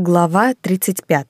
Глава 35.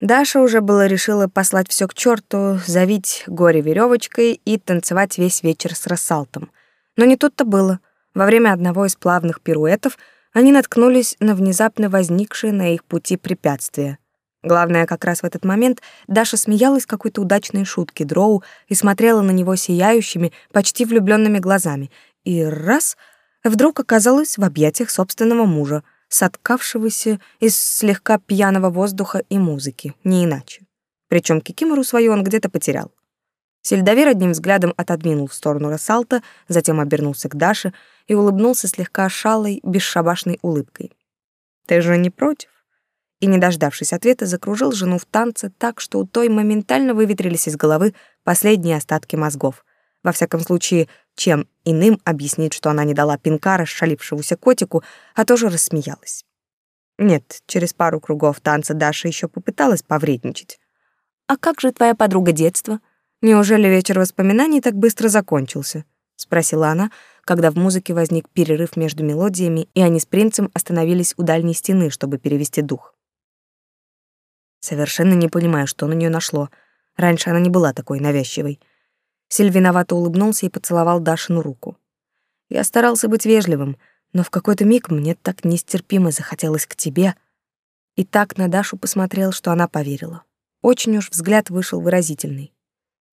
Даша уже было решила послать все к черту, завить горе веревочкой и танцевать весь вечер с рассалтом. Но не тут-то было. Во время одного из плавных пируэтов они наткнулись на внезапно возникшие на их пути препятствия. Главное, как раз в этот момент Даша смеялась какой-то удачной шутке Дроу и смотрела на него сияющими, почти влюбленными глазами. И раз — вдруг оказалась в объятиях собственного мужа, соткавшегося из слегка пьяного воздуха и музыки, не иначе. Причем кикимору свою он где-то потерял. Сельдовер одним взглядом отодвинул в сторону Рассалта, затем обернулся к Даше и улыбнулся слегка шалой, бесшабашной улыбкой. «Ты же не против?» И, не дождавшись ответа, закружил жену в танце так, что у той моментально выветрились из головы последние остатки мозгов — во всяком случае, чем иным объяснить, что она не дала пинка расшалившемуся котику, а тоже рассмеялась. Нет, через пару кругов танца Даша еще попыталась повредничать. «А как же твоя подруга детства? Неужели вечер воспоминаний так быстро закончился?» — спросила она, когда в музыке возник перерыв между мелодиями, и они с принцем остановились у дальней стены, чтобы перевести дух. Совершенно не понимаю, что на нее нашло. Раньше она не была такой навязчивой. Сильвиновато улыбнулся и поцеловал Дашину руку. Я старался быть вежливым, но в какой-то миг мне так нестерпимо захотелось к тебе. И так на Дашу посмотрел, что она поверила. Очень уж взгляд вышел выразительный.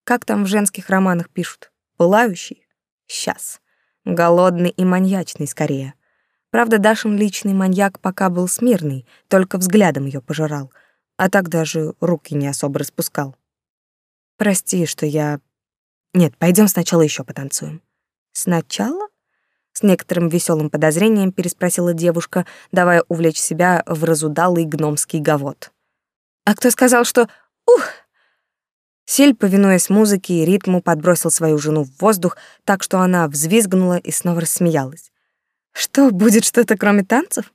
Как там в женских романах пишут? Пылающий? Сейчас. Голодный и маньячный скорее. Правда, Дашин личный маньяк пока был смирный, только взглядом ее пожирал, а так даже руки не особо распускал. Прости, что я нет, пойдем сначала еще потанцуем. Сначала? С некоторым веселым подозрением переспросила девушка, давая увлечь себя в разудалый гномский гавот. А кто сказал, что ух? Сель, повинуясь музыке и ритму, подбросил свою жену в воздух, так что она взвизгнула и снова рассмеялась. Что, будет что-то кроме танцев?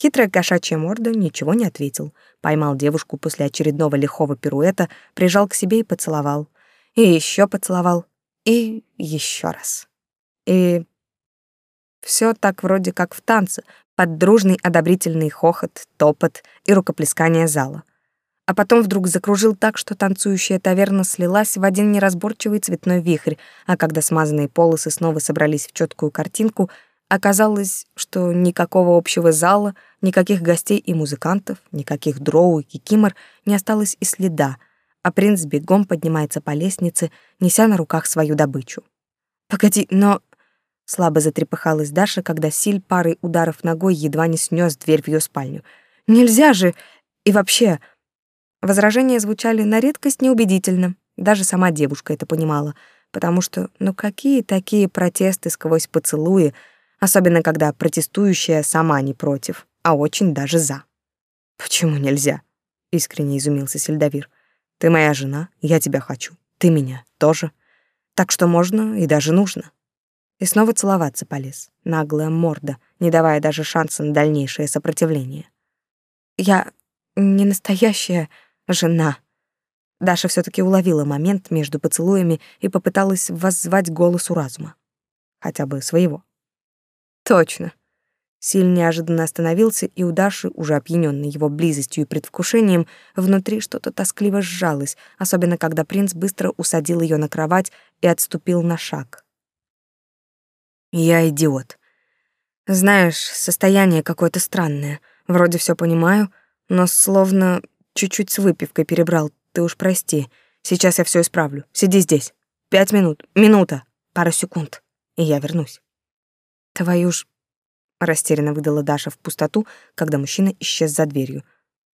Хитрая кошачья морда ничего не ответил. Поймал девушку после очередного лихого пируэта, прижал к себе и поцеловал и еще поцеловал, и еще раз. И все так вроде как в танце, под дружный одобрительный хохот, топот и рукоплескание зала. А потом вдруг закружил так, что танцующая таверна слилась в один неразборчивый цветной вихрь, а когда смазанные полосы снова собрались в четкую картинку, оказалось, что никакого общего зала, никаких гостей и музыкантов, никаких дроу и кикимор не осталось и следа, а принц бегом поднимается по лестнице, неся на руках свою добычу. «Погоди, но...» Слабо затрепыхалась Даша, когда Силь парой ударов ногой едва не снес дверь в ее спальню. «Нельзя же! И вообще...» Возражения звучали на редкость неубедительно. Даже сама девушка это понимала, потому что, ну какие такие протесты сквозь поцелуи, особенно когда протестующая сама не против, а очень даже за. «Почему нельзя?» — искренне изумился Сельдовир. Ты моя жена, я тебя хочу. Ты меня тоже. Так что можно и даже нужно. И снова целоваться полез. Наглая морда, не давая даже шанса на дальнейшее сопротивление. Я не настоящая жена. Даша все таки уловила момент между поцелуями и попыталась воззвать голосу разума. Хотя бы своего. Точно. Силь неожиданно остановился, и у Даши, уже опьянённой его близостью и предвкушением, внутри что-то тоскливо сжалось, особенно когда принц быстро усадил ее на кровать и отступил на шаг. «Я идиот. Знаешь, состояние какое-то странное. Вроде все понимаю, но словно чуть-чуть с выпивкой перебрал. Ты уж прости. Сейчас я все исправлю. Сиди здесь. Пять минут. Минута. Пара секунд. И я вернусь». «Твою ж растерянно выдала Даша в пустоту, когда мужчина исчез за дверью.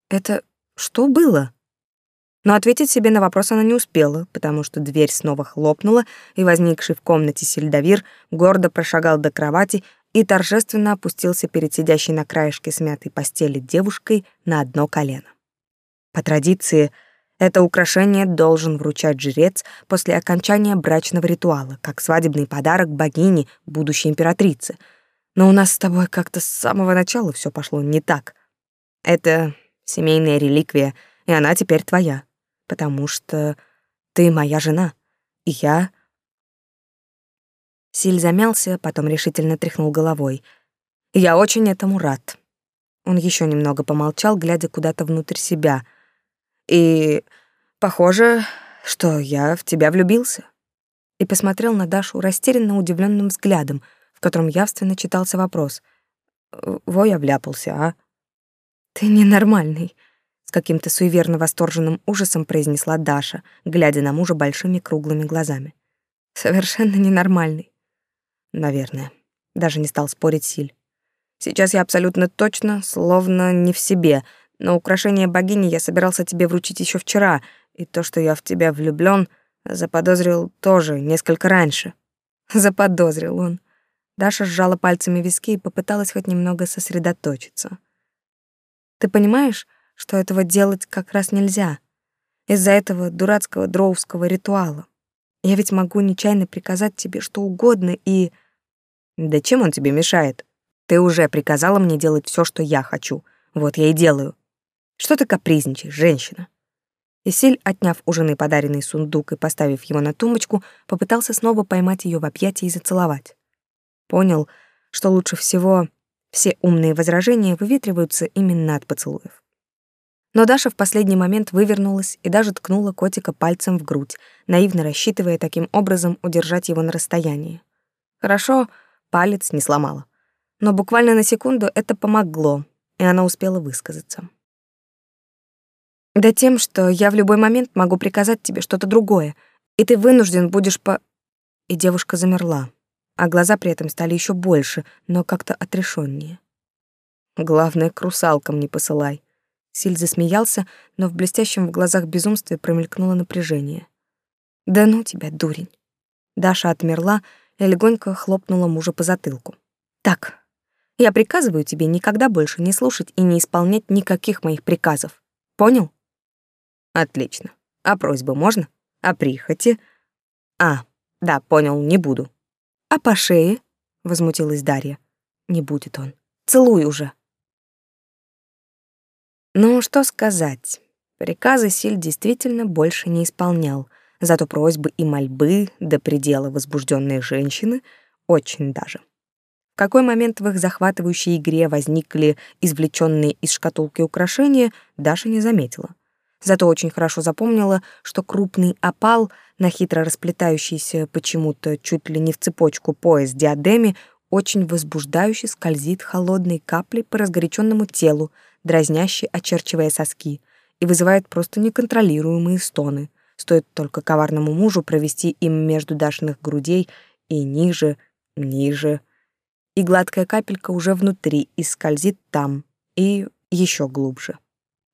Это что было? Но ответить себе на вопрос она не успела, потому что дверь снова хлопнула, и возникший в комнате сельдовир гордо прошагал до кровати и торжественно опустился перед сидящей на краешке смятой постели девушкой на одно колено. По традиции, это украшение должен вручать жрец после окончания брачного ритуала, как свадебный подарок богине, будущей императрице — но у нас с тобой как-то с самого начала все пошло не так. Это семейная реликвия, и она теперь твоя, потому что ты моя жена, и я...» Силь замялся, потом решительно тряхнул головой. Я очень этому рад. Он еще немного помолчал, глядя куда-то внутрь себя. И похоже, что я в тебя влюбился. И посмотрел на Дашу растерянно удивленным взглядом, в котором явственно читался вопрос. Во я вляпался, а? Ты ненормальный, с каким-то суеверно восторженным ужасом произнесла Даша, глядя на мужа большими круглыми глазами. Совершенно ненормальный. Наверное. Даже не стал спорить Силь. Сейчас я абсолютно точно, словно не в себе, но украшение богини я собирался тебе вручить еще вчера, и то, что я в тебя влюблён, заподозрил тоже несколько раньше. Заподозрил он. Даша сжала пальцами виски и попыталась хоть немного сосредоточиться. Ты понимаешь, что этого делать как раз нельзя? Из-за этого дурацкого дроувского ритуала. Я ведь могу нечаянно приказать тебе что угодно и... Да чем он тебе мешает? Ты уже приказала мне делать все, что я хочу. Вот я и делаю. Что ты капризничаешь, женщина?» Исиль, отняв у жены подаренный сундук и поставив его на тумбочку, попытался снова поймать ее в объятия и зацеловать. Понял, что лучше всего все умные возражения выветриваются именно от поцелуев. Но Даша в последний момент вывернулась и даже ткнула котика пальцем в грудь, наивно рассчитывая таким образом удержать его на расстоянии. Хорошо, палец не сломала но буквально на секунду это помогло, и она успела высказаться. Да тем, что я в любой момент могу приказать тебе что-то другое, и ты вынужден будешь по... И девушка замерла, а глаза при этом стали еще больше, но как-то отрешеннее. Главное, к русалкам не посылай. Силь засмеялся, но в блестящем в глазах безумстве промелькнуло напряжение. Да ну тебя, дурень. Даша отмерла и легонько хлопнула мужа по затылку. Так, я приказываю тебе никогда больше не слушать и не исполнять никаких моих приказов. Понял? Отлично. А просьбы можно? А прихоти? А, да, понял, не буду. А по шее? Возмутилась Дарья. Не будет он. Целуй уже. Ну, что сказать. Приказы Силь действительно больше не исполнял, зато просьбы и мольбы до предела возбужденные женщины очень даже какой момент в их захватывающей игре возникли извлеченные из шкатулки украшения, Даша не заметила. Зато очень хорошо запомнила, что крупный опал на хитро расплетающийся почему-то чуть ли не в цепочку пояс диадеме очень возбуждающе скользит холодной каплей по разгоряченному телу, дразняще очерчивая соски, и вызывает просто неконтролируемые стоны. Стоит только коварному мужу провести им между Дашиных грудей и ниже, ниже, и гладкая капелька уже внутри и скользит там, и еще глубже.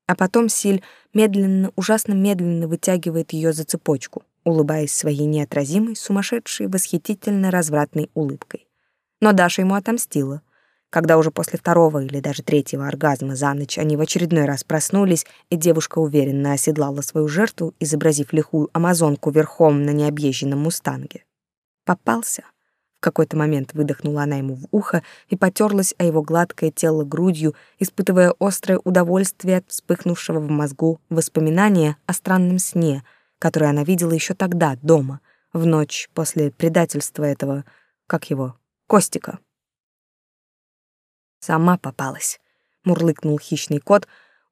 А потом Силь медленно, ужасно медленно вытягивает ее за цепочку, улыбаясь своей неотразимой, сумасшедшей, восхитительно развратной улыбкой. Но Даша ему отомстила. Когда уже после второго или даже третьего оргазма за ночь они в очередной раз проснулись, и девушка уверенно оседлала свою жертву, изобразив лихую амазонку верхом на необъезженном мустанге. Попался — в какой-то момент выдохнула она ему в ухо и потерлась о его гладкое тело грудью, испытывая острое удовольствие от вспыхнувшего в мозгу воспоминания о странном сне, который она видела еще тогда, дома, в ночь после предательства этого, как его, Костика. Сама попалась, мурлыкнул хищный кот,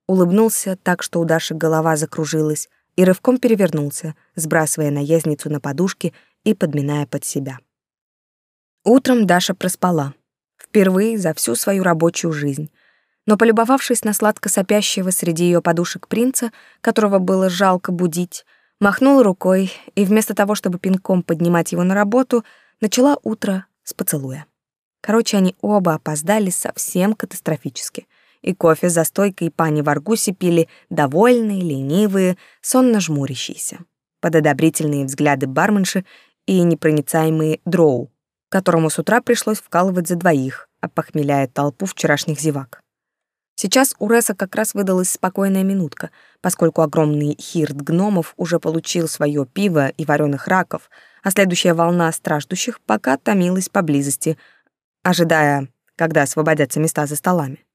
улыбнулся так, что у Даши голова закружилась, и рывком перевернулся, сбрасывая наездницу на подушки и подминая под себя. Утром Даша проспала. Впервые за всю свою рабочую жизнь. Но полюбовавшись на сладко сопящего среди ее подушек принца, которого было жалко будить, махнула рукой и вместо того, чтобы пинком поднимать его на работу, начала утро с поцелуя. Короче, они оба опоздали совсем катастрофически. И кофе за стойкой пани в Аргусе пили довольные, ленивые, сонно жмурящиеся. Под одобрительные взгляды барменши и непроницаемые дроу, которому с утра пришлось вкалывать за двоих, опохмеляя толпу вчерашних зевак. Сейчас у Реса как раз выдалась спокойная минутка, поскольку огромный хирт гномов уже получил свое пиво и вареных раков, а следующая волна страждущих пока томилась поблизости, ожидая, когда освободятся места за столами.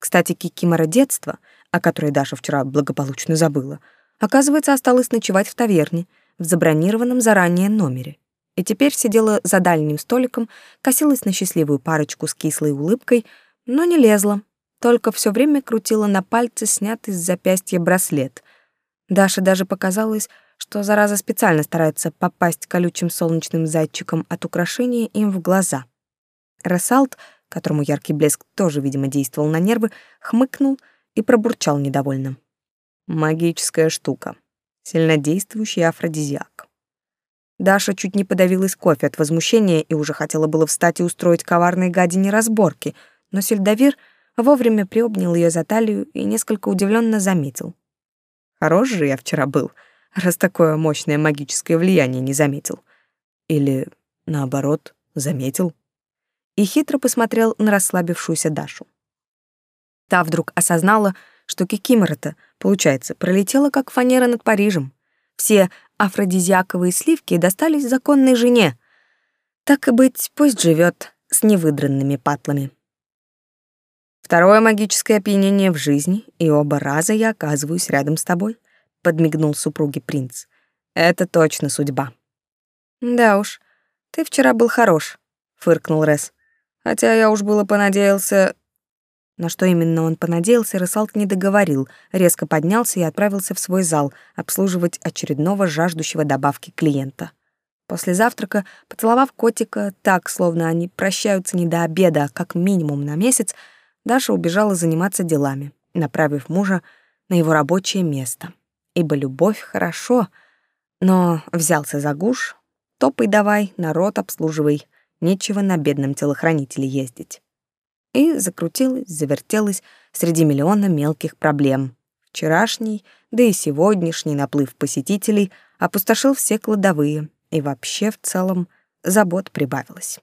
Кстати, Кикимора детства, о которой Даша вчера благополучно забыла, оказывается, осталась ночевать в таверне, в забронированном заранее номере. И теперь сидела за дальним столиком, косилась на счастливую парочку с кислой улыбкой, но не лезла, только все время крутила на пальце снятый с запястья браслет. Даше даже показалось, что зараза специально старается попасть колючим солнечным зайчиком от украшения им в глаза. Рассалт, которому яркий блеск тоже, видимо, действовал на нервы, хмыкнул и пробурчал недовольно. Магическая штука. Сильнодействующий афродизиак. Даша чуть не подавилась кофе от возмущения и уже хотела было встать и устроить коварной гадине разборки, но сельдовир вовремя приобнял ее за талию и несколько удивленно заметил. «Хорош же я вчера был раз такое мощное магическое влияние не заметил. Или, наоборот, заметил. И хитро посмотрел на расслабившуюся Дашу. Та вдруг осознала, что Кикимора-то, получается, пролетела как фанера над Парижем. Все афродизиаковые сливки достались законной жене. Так и быть, пусть живет с невыдранными патлами. Второе магическое опьянение в жизни, и оба раза я оказываюсь рядом с тобой — подмигнул супруге принц. Это точно судьба. Да уж, ты вчера был хорош, фыркнул Рес. Хотя я уж было понадеялся, на что именно он понадеялся, Рысалт не договорил, резко поднялся и отправился в свой зал обслуживать очередного жаждущего добавки клиента. После завтрака, поцеловав котика так, словно они прощаются не до обеда, а как минимум на месяц, Даша убежала заниматься делами, направив мужа на его рабочее место ибо любовь хорошо, но взялся за гуш, топай давай, народ обслуживай, нечего на бедном телохранителе ездить. И закрутилась, завертелась среди миллиона мелких проблем. Вчерашний, да и сегодняшний наплыв посетителей опустошил все кладовые, и вообще в целом забот прибавилось.